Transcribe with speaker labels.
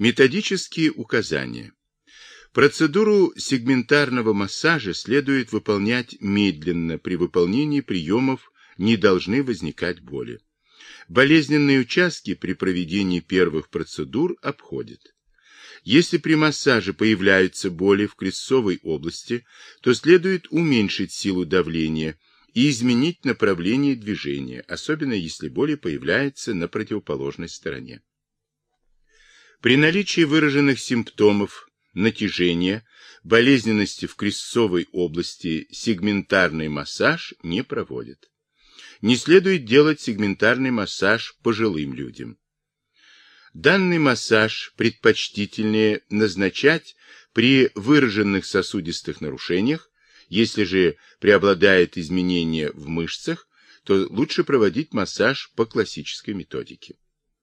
Speaker 1: Методические указания. Процедуру сегментарного массажа следует выполнять медленно. При выполнении приемов не должны возникать боли. Болезненные участки при проведении первых процедур обходят. Если при массаже появляются боли в крестцовой области, то следует уменьшить силу давления и изменить направление движения, особенно если боли появляются на противоположной стороне. При наличии выраженных симптомов натяжения, болезненности в крестцовой области сегментарный массаж не проводят. Не следует делать сегментарный массаж пожилым людям. Данный массаж предпочтительнее назначать при выраженных сосудистых нарушениях, если же преобладает изменение в мышцах, то лучше проводить массаж по классической методике.